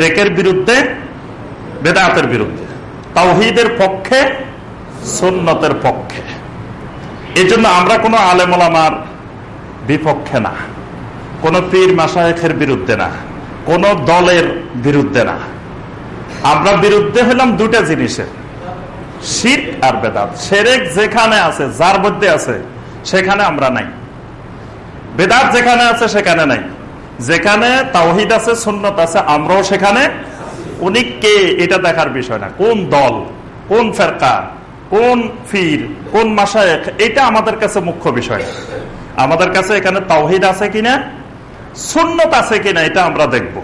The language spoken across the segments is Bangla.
শেরেকের বিরুদ্ধে, বেদাতের বিরুদ্ধে, তাওহিদের পক্ষে, সুন্নতের পক্ষে। এই জন্য আমরা কোনো আলেমলামার বিপক্ষে না, কোন পীর মাসায়েখের বিরুদ্ধে না, কোন দলের বিরুদ্ধে না। আমরা বিরুদ্ধে হলাম দুটা জিনিসের শীত আর বেদাত। সেরেক যেখানে আছে, যার মধ্যে আছে, সেখানে আমরা নাই। বেদাত যেখানে আছে, সেখানে নাই। যেখানে তাওহিদ আছে, সুন্নত আছে, আমরাও সেখানে। উনি কে? এটা দেখার বিষয় না। কোন দল? কোন ফেরকা? কোন ফির? কোন মাসায়েক এটা আমাদের কাছে মুখ্য বিষয়। আমাদের কাছে এখানে তাওহিদ আছে কিনা? সুন্নত আছে কিনা? এটা আমরা দেখব।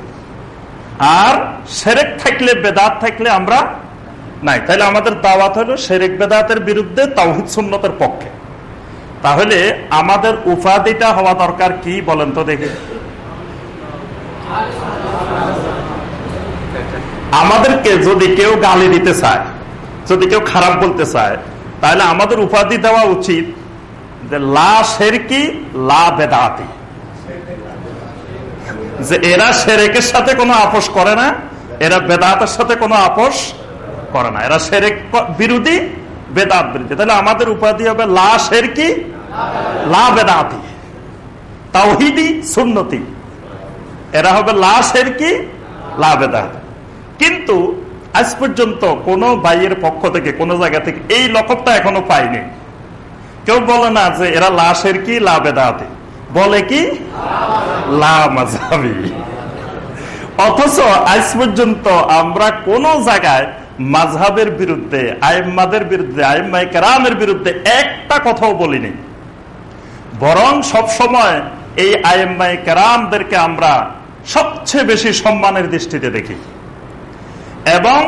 আর সেরেক থাকলে, বেদাত থাকলে আমরা নাই। তাহলে আমাদের দাওয়াত হলো সেরেক বেদাতের বিরুদ্ধে তাওহিদ, সুন্নতের পক্ষে। তাহলে আমাদের উপাধিটা হওয়া দরকার কি বলেন তো দেখি। আমাদেরকে যদি কেউ গালি দিতে চায়, যদি কেউ খারাপ বলতে চায়, তাহলে আমাদের উপাধি দেওয়া উচিত যে লা শেরকি, লা বেদাতি। যে এরা সেরেকের সাথে কোনো আপোষ করে না, এরা বেদাতের সাথে কোনো আপোষ করে না। এরা সেরেক বিরোধী, বেদাত বিরোধী। তাহলে আমাদের উপাধি হবে লা শেরকি, লা বেদাতি। তাওহিদি, সুন্নতি। এরা হবে লা কি? লা বেদাতি কিন্তু আজ পর্যন্ত কোন ভাইয়ের পক্ষ থেকে, কোন জায়গা থেকে এই লকবটা এখনও পাইনি কেউ বলে না যে এরা লাশের কি? লাভেদাতে বলে কি? অথচ আজ পর্যন্ত আমরা কোন জায়গায় মাঝহাবের বিরুদ্ধে, আইম্মাদের বিরুদ্ধে আইম্মাই কেরামের বিরুদ্ধে একটা কথাও বলিনি। বরং সব সময় এই আইম্মাই কেরামদেরকে আমরা সবচেয়ে বেশি সম্মানের দৃষ্টিতে দেখি। এবং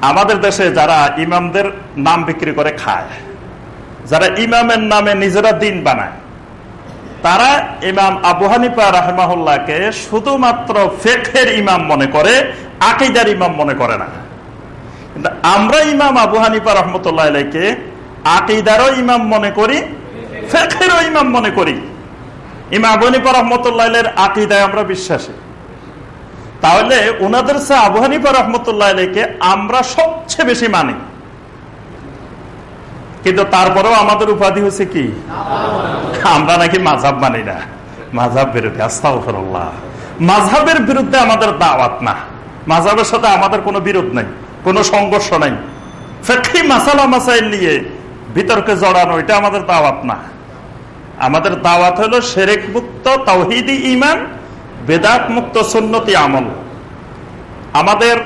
আমাদের দেশে যারা ইমামদের নাম বিক্রি করে খায়, যারা ইমামের নামে নিজেরা দিন বানায়, তারা ইমাম আবু হানিফা রাহমাহুল্লাহকে শুধুমাত্র ফেখের ইমাম মনে করে, আকিদার ইমাম মনে করে না। কিন্তু আমরা ইমাম আবু হানিফা রহমতুল্লাহ আকিদারও ইমাম মনে করি ফেখেরও ইমাম মনে করি। ইমাম আবু হানিফা রহমতুল্লাহ আকিদায় আমরা বিশ্বাসী। তাহলে ওনাদের সে আমরা সবচেয়ে বেশি মানি। কিন্তু তারপরেও আমাদের উপাধি হচ্ছে কি? আমরা নাকি মাঝাব মানি না। মাঝাব বিরোধী আস্তাফরল্লাহ মাঝাবের বিরুদ্ধে আমাদের দাওয়াত না। মাঝাবের সাথে আমাদের কোনো বিরোধ নাই, কোনো সংঘর্ষ নাই। ফেকি মাসালা মাসাইল নিয়ে বিতর্কে জড়ানো, এটা আমাদের দাওয়াত না। আমাদের দাওয়াত হলো সেরেক মুক্ত তাওহিদি ইমান বেদাত মুক্ত সুন্নতি আমল। আমাদের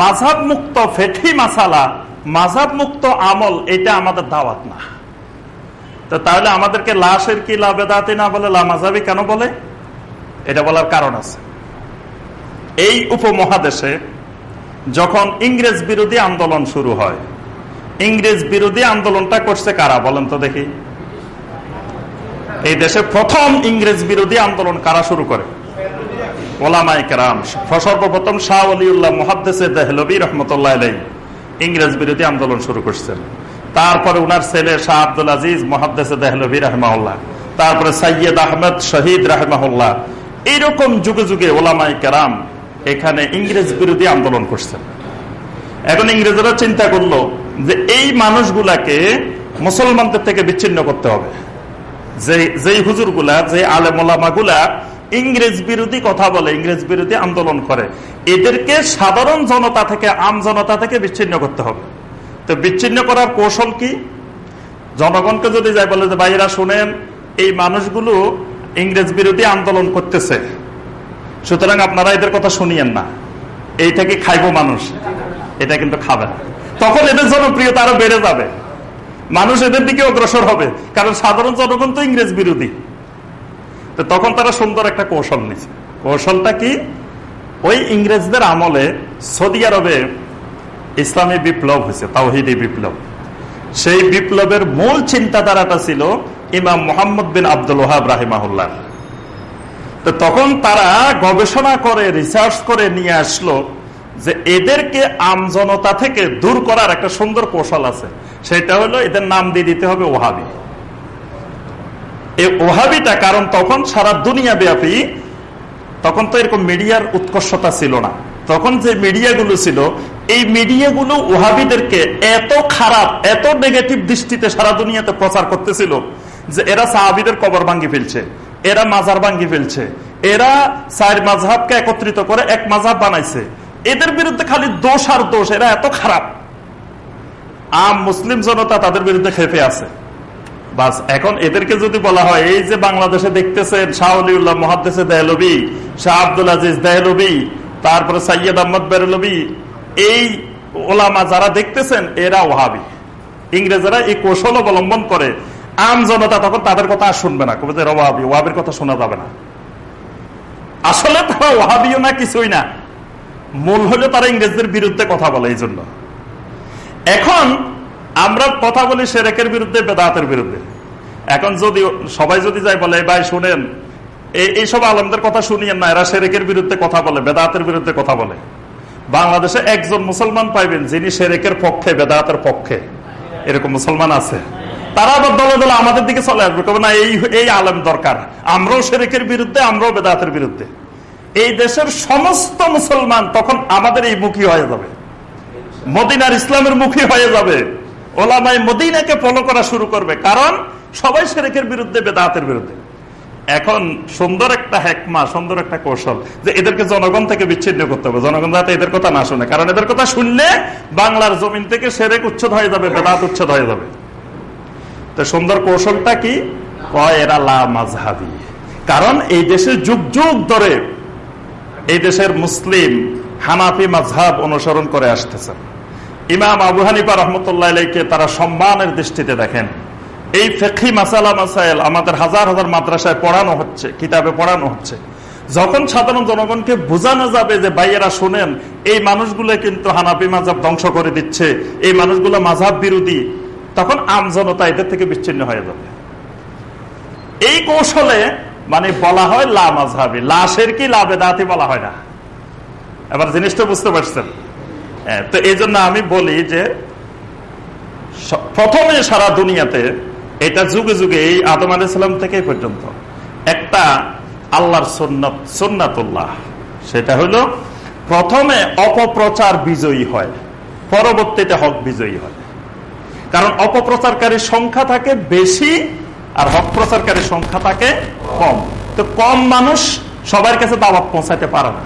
মাঝাব মুক্ত ফেঠি মাসালা মাঝাব মুক্ত আমল, এটা আমাদের দাওয়াত না। তো তাহলে আমাদেরকে লাশের কি লাভেদাতে না বলে লামাজাবি কেন বলে? এটা বলার কারণ আছে। এই উপমহাদেশে যখন ইংরেজ বিরোধী আন্দোলন শুরু হয়, ইংরেজ বিরোধী আন্দোলনটা করছে কারা বলেন তো দেখি? এই দেশে প্রথম ইংরেজ বিরোধী আন্দোলন কারা শুরু করে? ওলামাই কেরাম। সর্বপ্রথম শাহ অলিউল্লাহ মহাদ্দেশে দেহলবী রহমতুল্লাহ ইংরেজ বিরোধী আন্দোলন শুরু করছেন। তারপরে উনার ছেলে শাহ আব্দুল আজিজ মহাদ্দেশে দেহলবী রহমাউল্লাহ তারপরে সৈয়দ আহমদ শহীদ রাহমাহুল্লাহ। এইরকম যুগে যুগে ওলামাই কেরাম এখানে ইংরেজ বিরোধী আন্দোলন করছেন। এখন ইংরেজরা চিন্তা করল যে এই মানুষগুলাকে মুসলমানদের থেকে বিচ্ছিন্ন করতে হবে। যে যেই হুজুরগুলা, যে আলেমা ইংরেজ বিরোধী কথা বলে, ইংরেজ বিরোধী আন্দোলন করে, এদেরকে সাধারণ জনতা থেকে, আম জনতা থেকে বিচ্ছিন্ন করতে হবে। তো বিচ্ছিন্ন করার কৌশল কি? জনগণকে যদি যাই বলে যে ভাইরা শুনেন, এই মানুষগুলো ইংরেজ বিরোধী আন্দোলন করতেছে। সুতরাং আপনারা এদের কথা শুনিয়েন না। এই থেকে খাইব মানুষ? এটা কিন্তু খাবে তখন এদের জনপ্রিয়তা আরও বেড়ে যাবে। মানুষ এদের দিকে অগ্রসর হবে, কারণ সাধারণ জনগণ তো ইংরেজ বিরোধী। তো তখন তারা সুন্দর একটা কৌশল নিছে কৌশলটা কি? ওই ইংরেজদের আমলে সৌদি আরবে ইসলামী বিপ্লব হয়েছে, তাওহিদি বিপ্লব। সেই বিপ্লবের মূল চিন্তাধারাটা ছিল ইমাম মোহাম্মদ বিন আব্দুল ওহাব রাহিমাহুল্লাহ। তো তখন তারা গবেষণা করে রিসার্চ করে নিয়ে আসলো যে এদেরকে আমজনতা থেকে দূর করার একটা সুন্দর কৌশল আছে। সেটা হলো এদের নাম দিয়ে দিতে হবে ওহাবি। এই ওহাবিটা, কারণ তখন সারা দুনিয়া ব্যাপী, তখন তো এরকম মিডিয়ার উৎকর্ষতা ছিল না। তখন যে মিডিয়াগুলো ছিল, এই মিডিয়াগুলো ওহাবিদেরকে এত খারাপ, এত নেগেটিভ দৃষ্টিতে সারা দুনিয়াতে প্রচার করতেছিল যে এরা সাহাবিদের কবর ভাঙ্গি ফেলছে, এরা মাজার ভাঙ্গি ফেলছে, এরা চার মাঝহাবকে একত্রিত করে এক মাঝহাব বানাইছে। এদের বিরুদ্ধে খালি দোষ আর দোষ, এরা এত খারাপ। আম মুসলিম জনতা তাদের বিরুদ্ধে খেপে আছে। বাস, এখন এদেরকে যদি বলা হয়, এই যে বাংলাদেশে দেখতেছেন মহাদ্দেশে দেহলবি শাহ আব্দুল আজিজ দেহলবি তারপরে সৈয়দ আহমদ বেরলবি এই ওলামা যারা দেখতেছেন, এরা ওহাবি। ইংরেজরা এই কৌশল অবলম্বন করে। আম জনতা তখন তাদের কথা আর শুনবে না। কবে ওয়াহাবি ওয়াহাবির কথা শোনা যাবে না। আসলে তারা ওহাবিও না, কিছুই না। মূল হলে তারা ইংরেজদের বিরুদ্ধে কথা বলে, এই জন্য। এখন আমরা কথা বলি সেরেকের বিরুদ্ধে, বেদাতের বিরুদ্ধে। এখন যদি সবাই যদি যাই বলে ভাই, শুনেন এইসব আলমদের কথা শুনিয়েন না, এরা সেরেকের বিরুদ্ধে কথা বলে, বেদাতের বিরুদ্ধে কথা বলে। বাংলাদেশে একজন মুসলমান পাইবেন যিনি সেরেকের পক্ষে, বেদাতের পক্ষে। এরকম মুসলমান আছে। তারা আবার দলে দলে আমাদের দিকে চলে আসবে, কবে না এই এই আলম দরকার। আমরাও সেরেকের বিরুদ্ধে, আমরাও বেদাতের বিরুদ্ধে। এই দেশের সমস্ত মুসলমান তখন আমাদের এই মুখী হয়ে যাবে। মদিনার ইসলামের মুখী হয়ে যাবে। ওলামাই মদিনাকে ফলো করা শুরু করবে। কারণ সবাই সেরেকের বিরুদ্ধে, বেদাতের বিরুদ্ধে। এখন সুন্দর একটা হেকমা, সুন্দর একটা কৌশল যে এদেরকে জনগণ থেকে বিচ্ছিন্ন করতে হবে। জনগণ যাতে এদের কথা না শুনে। কারণ এদের কথা শুনলে বাংলার জমিন থেকে সেরেক উচ্ছেদ হয়ে যাবে, বেদাত উচ্ছেদ হয়ে যাবে। তো সুন্দর কৌশলটা কি? এরা লা মাঝহাবি কারণ এই দেশে যুগ যুগ ধরে এই দেশের মুসলিম হানাফি মাঝহাব অনুসরণ করে আসতেছেন ইমাম আবু হানিফা রহমতুল্লাহকে তারা সম্মানের দৃষ্টিতে দেখেন। এই ফেকি মাসালা, মাসাইল আমাদের হাজার হাজার মাদ্রাসায় পড়ানো হচ্ছে, কিতাবে পড়ানো হচ্ছে। যখন সাধারণ জনগণকে বোঝানো যাবে যে ভাইয়েরা শোনেন, এই মানুষগুলো কিন্তু হানাফি মাঝাব ধ্বংস করে দিচ্ছে, এই মানুষগুলো মাঝাব বিরোধী, তখন আম জনতা এদের থেকে বিচ্ছিন্ন হয়ে যাবে। এই কৌশলে মানে বলা হয় লা মাঝহাবি লাশের কি লাভে দাঁতি বলা হয় না। এবার জিনিসটা বুঝতে পারছেন? তো এই আমি বলি যে প্রথমে সারা দুনিয়াতে এটা যুগে যুগে এই আদম আলাইসাল্লাম থেকে পর্যন্ত। একটা আল্লাহর সন্ন্যত সন্ন্যাতুল্লাহ সেটা হলো প্রথমে অপপ্রচার বিজয়ী হয়, পরবর্তীতে হক বিজয়ী হয়। কারণ অপপ্রচারকারীর সংখ্যা থাকে বেশি আর হক প্রচারকারীর সংখ্যা থাকে কম। তো কম মানুষ সবার কাছে দাওয়াত পৌঁছাতে পারে না।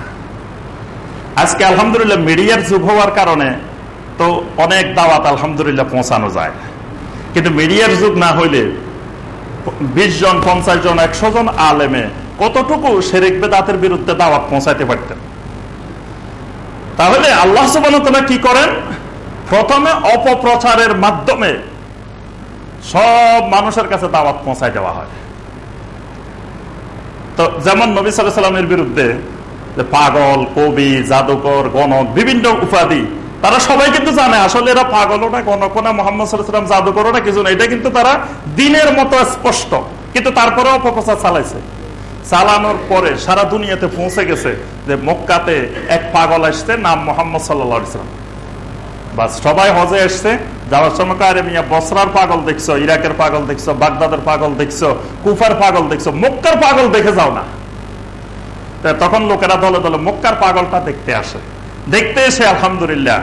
আজকে আলহামদুলিল্লাহ মিডিয়ার যুগ হওয়ার কারণে তো অনেক দাওয়াত আলহামদুলিল্লাহ পৌঁছানো যায়। কিন্তু মিডিয়ার যুগ না হইলে বিশ জন, পঞ্চাশ জন, একশো জন আলেমে কতটুকু শেরেক বেদাতের বিরুদ্ধে দাওয়াত পৌঁছাইতে পারতেন? তাহলে আল্লাহ সুবান কি করেন? প্রথমে অপপ্রচারের মাধ্যমে সব মানুষের কাছে দাওয়াত পৌঁছাই দেওয়া হয়। তো যেমন নবী সাল্লামের বিরুদ্ধে পাগল, কবি, জাদুকর, গণক, বিভিন্ন উপাধি, তারা সবাই কিন্তু জানে, আসলে এরা পাগলও না, গণক না, মোহাম্মদ সাল্লাম জাদুকরও না, কিছু না। এটা কিন্তু তারা দিনের মতো স্পষ্ট, কিন্তু তারপরে অপপ্রচার চালাইছে। চালানোর পরে সারা দুনিয়াতে পৌঁছে গেছে যে মক্কাতে এক পাগল আসছে, নাম মোহাম্মদ সাল্লা ইসলাম সবাই হজে এসছে যাওয়ার সময় আরে মিয়া, বসরার পাগল দেখছ, ইরাকের পাগল দেখছ, বাগদাদের পাগল দেখছ, কুফার পাগল দেখছ, মক্কার পাগল দেখে যাও না। তখন লোকেরা দলে দলে মক্কার পাগলটা দেখতে আসে। দেখতে এসে আলহামদুলিল্লাহ,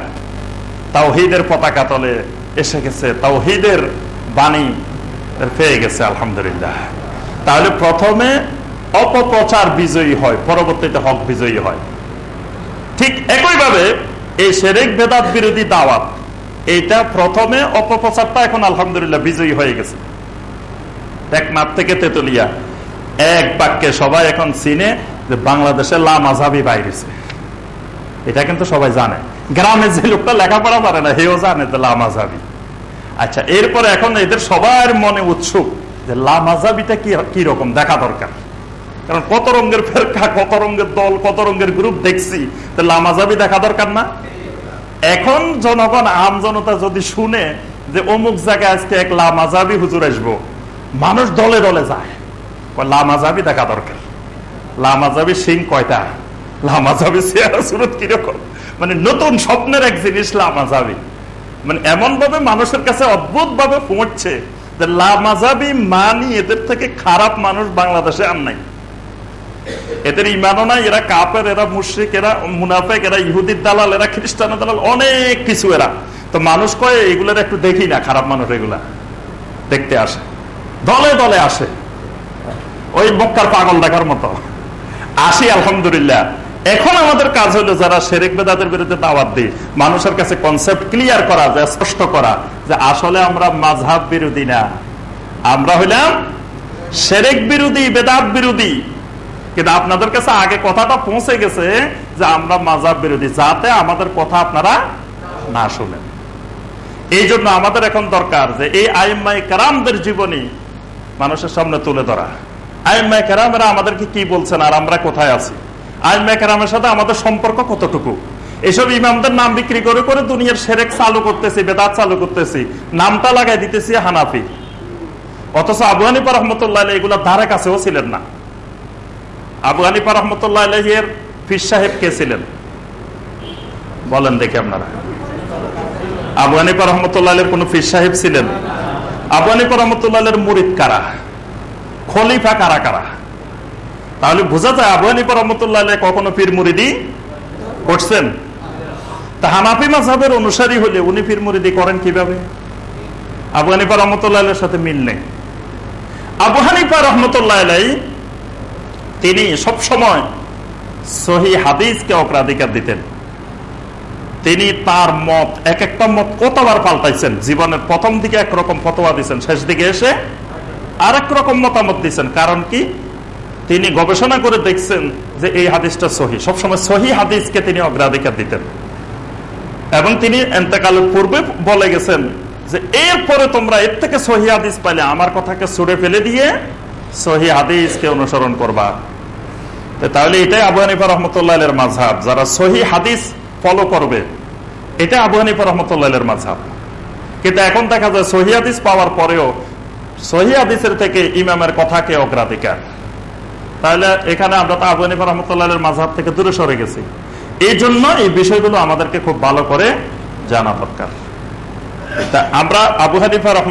তাওহিদের পতাকা তলে এসে গেছে। তাওহিদের বাণী পেয়ে গেছে আলহামদুলিল্লাহ। তাহলে প্রথমে অপপ্রচার বিজয়ী হয়, পরবর্তীতে হক বিজয়ী হয়। ঠিক একইভাবে এই সেরেক বেদাত বিরোধী দাওয়াত, এইটা প্রথমে অপপ্রচারটা এখন আলহামদুলিল্লাহ বিজয়ী হয়ে গেছে। টেকনাথ থেকে তেতুলিয়া, এক বাক্যে সবাই এখন চিনে যে বাংলাদেশে লামাজাবি বাইরেছে। এটা কিন্তু সবাই জানে। গ্রামে যে লোকটা লেখাপড়া পারে না হেও জানে যে লামাজাবি আচ্ছা এরপরে এখন এদের সবার মনে উৎসুক যে লামাজাবিটা কি কি রকম, দেখা দরকার। কারণ কত রঙের ফেরকা, কত রঙের দল, কত রঙের গ্রুপ দেখছি তো লামাজাবি দেখা দরকার না? এখন জনগণ, আম জনতা যদি শুনে যে অমুক জায়গায় আজকে এক লামাজাবি হুজুর আসব, মানুষ দলে দলে যায়। লামাজাবি দেখা দরকার। লামাজাবি সিং কয়টা? লামাজাবি চেহারা সুরত কীরকম? মানে নতুন স্বপ্নের এক জিনিস লামাজাবি মানে এমন ভাবে মানুষের কাছে অদ্ভুত ভাবে পৌঁছছে লামাজাবি এদের থেকে খারাপ মানুষ বাংলাদেশে আর নাই। এদের ইমানও নাই, এরা কাপের এরা মুশ্রিক, এরা মুনাফেক, এরা ইহুদির দালাল, এরা খ্রিস্টানের দালাল, অনেক কিছু এরা। তো মানুষ কয়ে, এগুলোর একটু দেখি না, খারাপ মানুষ এগুলা। দেখতে আসে। দলে দলে আসে। ওই মক্কার পাগল দেখার মতো। আসি, আলহামদুলিল্লাহ। এখন আমাদের কাজ হলো যারা শেরেক বেদাদের বিরুদ্ধে দাওয়াত দিই মানুষের কাছে কনসেপ্ট ক্লিয়ার করা যায় স্পষ্ট করা, যে আসলে আমরা মাঝহাব বিরোধী না। আমরা হইলাম শেরেক বিরোধী, বেদাত বিরোধী। কিন্তু আপনাদের কাছে আগে কথাটা পৌঁছে গেছে যে আমরা মাঝহাব বিরোধী, যাতে আমাদের কথা আপনারা না শুনেন। এই জন্য আমাদের এখন দরকার যে এই আইম্মাই কারামদের জীবনী মানুষের সামনে তুলে ধরা। কারামেরা আমাদেরকে কি বলছেন আর আমরা কোথায় আছি? সাথে আমাদের সম্পর্ক কতটুকু? এসব ইমামদের নাম বিক্রি করে করে দুনিয়ার সেরেক চালু করতেছি, বেদাত চালু করতেছি, নামটা লাগাই দিতেছি হানাফি। অথচ রহমতুল্লাহ ধারে কাছেও ছিলেন না। আবু রহমতুল্লাহ এর ফির সাহেব কে ছিলেন? বলেন দেখি আপনারা। আবু রহমতুল্লাহ কোন ফির সাহেব ছিলেন? আবু রহমতুল্লাহ মুরিদ কারা? খলিফা কারা কারা? তাহলে বোঝা যায় আবু হানিপা রহমতুল্লাহ কখনো পীর মুরিদি করছেন? তা হানাফি মাঝহের অনুসারী হলে উনি পীর মুরিদি করেন কীভাবে? আবু হানিপা রহমতুল্লাহ সাথে মিল নেই। আবু হানিপা রহমতুল্লাহ তিনি সব সময় সহি হাদিসকে অগ্রাধিকার দিতেন। তিনি তার মত, এক একটা মত কতবার পাল্টাইছেন? জীবনের প্রথম দিকে একরকম ফতোয়া দিচ্ছেন শেষ দিকে এসে আর রকম মতামত দিচ্ছেন কারণ কি? তিনি গবেষণা করে দেখছেন যে এই হাদিসটা সহি। সবসময় সহি হাদিসকে তিনি অগ্রাধিকার দিতেন। এবং তিনি এতেকালের পূর্বে বলে গেছেন যে, এরপরে তোমরা এর থেকে সহি হাদিস পাইলে আমার কথাকে ছুড়ে ফেলে দিয়ে সহি হাদিসকে অনুসরণ করবা। তাহলে এটাই আবু হানিফা রহমতুল্লাহ মাঝহাব যারা সহি হাদিস ফলো করবে এটা আবু হানিফা রহমতুল্লাহ মাঝহাব কিন্তু এখন দেখা যায় সহি হাদিস পাওয়ার পরেও সহি হাদিসের থেকে ইমামের কথাকে অগ্রাধিকার। তাহলে এখানে আমরা তো আবু হানিফা রহমতুল্লাহ মাঝহাব থেকে দূরে সরে গেছি। এই জন্য এই বিষয়গুলো আমাদেরকে খুব ভালো করে জানা দরকার। আমরা আবু হানিফা রহমত